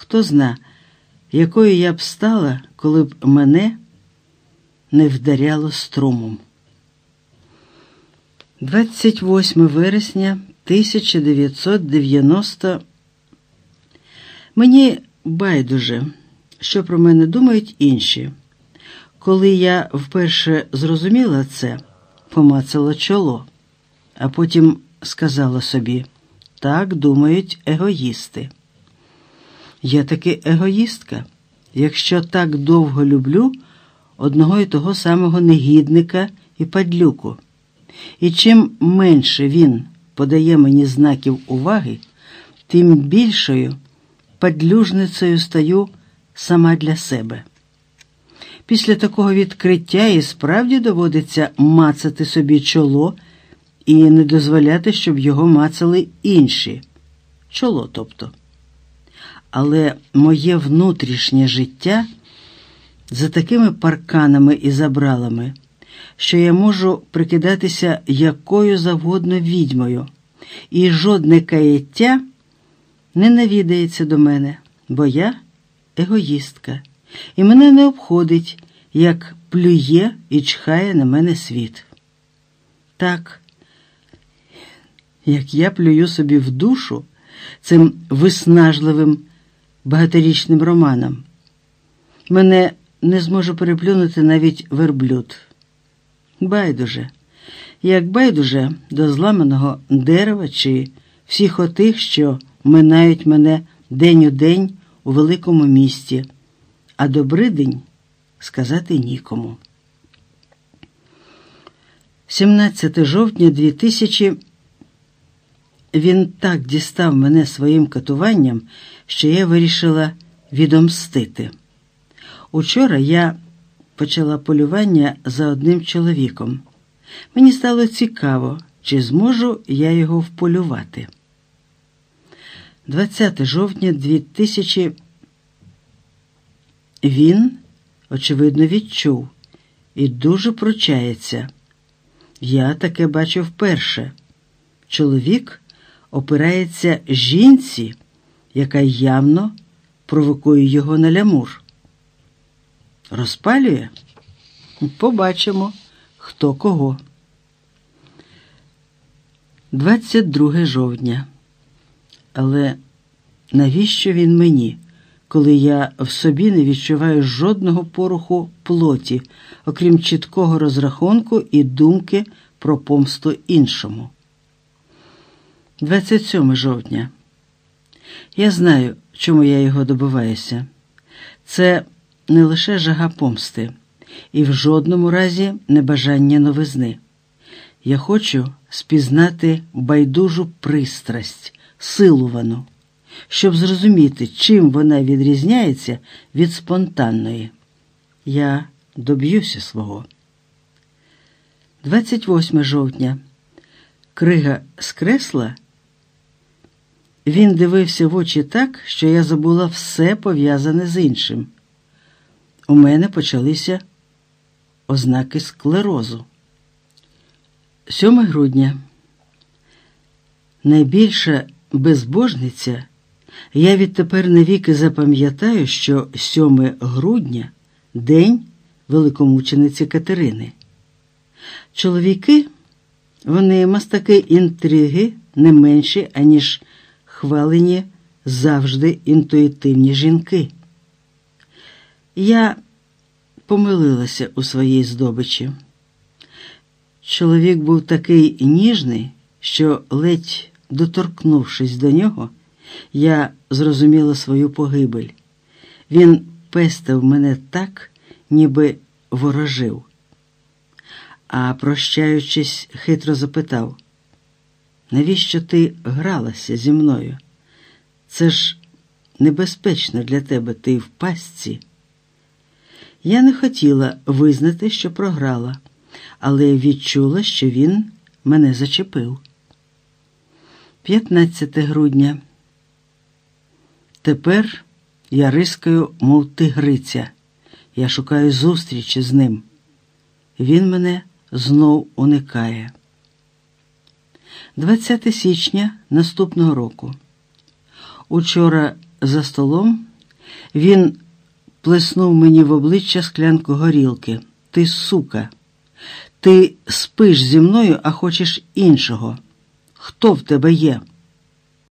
Хто зна, якою я б стала, коли б мене не вдаряло струмом. 28 вересня 1990 Мені байдуже, що про мене думають інші. Коли я вперше зрозуміла це, помацала чоло, а потім сказала собі так думають егоїсти. Я таки егоїстка, якщо так довго люблю одного і того самого негідника і падлюку. І чим менше він подає мені знаків уваги, тим більшою падлюжницею стаю сама для себе. Після такого відкриття і справді доводиться мацати собі чоло і не дозволяти, щоб його мацали інші чоло, тобто. Але моє внутрішнє життя за такими парканами і забралами, що я можу прикидатися якою завгодно відьмою, і жодне каяття не навідається до мене, бо я егоїстка, і мене не обходить, як плює і чхає на мене світ. Так, як я плюю собі в душу цим виснажливим багаторічним романом, мене не зможу переплюнути навіть верблюд. Байдуже, як байдуже до зламаного дерева чи всіх отих, що минають мене день у день у великому місті, а добрий день сказати нікому. 17 жовтня 2000 він так дістав мене своїм катуванням, що я вирішила відомстити. Учора я почала полювання за одним чоловіком. Мені стало цікаво, чи зможу я його вполювати. 20 жовтня 2000 він, очевидно, відчув і дуже пручається. Я таке бачу вперше. Чоловік опирається жінці, яка явно провокує його на лямур. Розпалює? Побачимо, хто кого. 22 жовтня. Але навіщо він мені, коли я в собі не відчуваю жодного поруху плоті, окрім чіткого розрахунку і думки про помсту іншому? 27 жовтня. Я знаю, чому я його добиваюся. Це не лише жага помсти, і в жодному разі не бажання новизни. Я хочу спізнати байдужу пристрасть, силувану, щоб зрозуміти, чим вона відрізняється від спонтанної. Я доб'юся свого. 28 жовтня. Крига скресла. Він дивився в очі так, що я забула все пов'язане з іншим. У мене почалися ознаки склерозу. 7 грудня. Найбільша безбожниця. Я відтепер навіки запам'ятаю, що 7 грудня день великомучениці Катерини. Чоловіки, вони мастаки інтриги не менші, аніж хвалені завжди інтуїтивні жінки. Я помилилася у своїй здобичі. Чоловік був такий ніжний, що, ледь доторкнувшись до нього, я зрозуміла свою погибель. Він пестив мене так, ніби ворожив. А прощаючись, хитро запитав, навіщо ти гралася зі мною? Це ж небезпечно для тебе ти в пастці. Я не хотіла визнати, що програла, але відчула, що він мене зачепив. 15 грудня. Тепер я рискаю, мов тигриця. Я шукаю зустрічі з ним. Він мене знов уникає. 20 січня наступного року. Учора за столом, він плеснув мені в обличчя склянку горілки. Ти сука, ти спиш зі мною, а хочеш іншого. Хто в тебе є?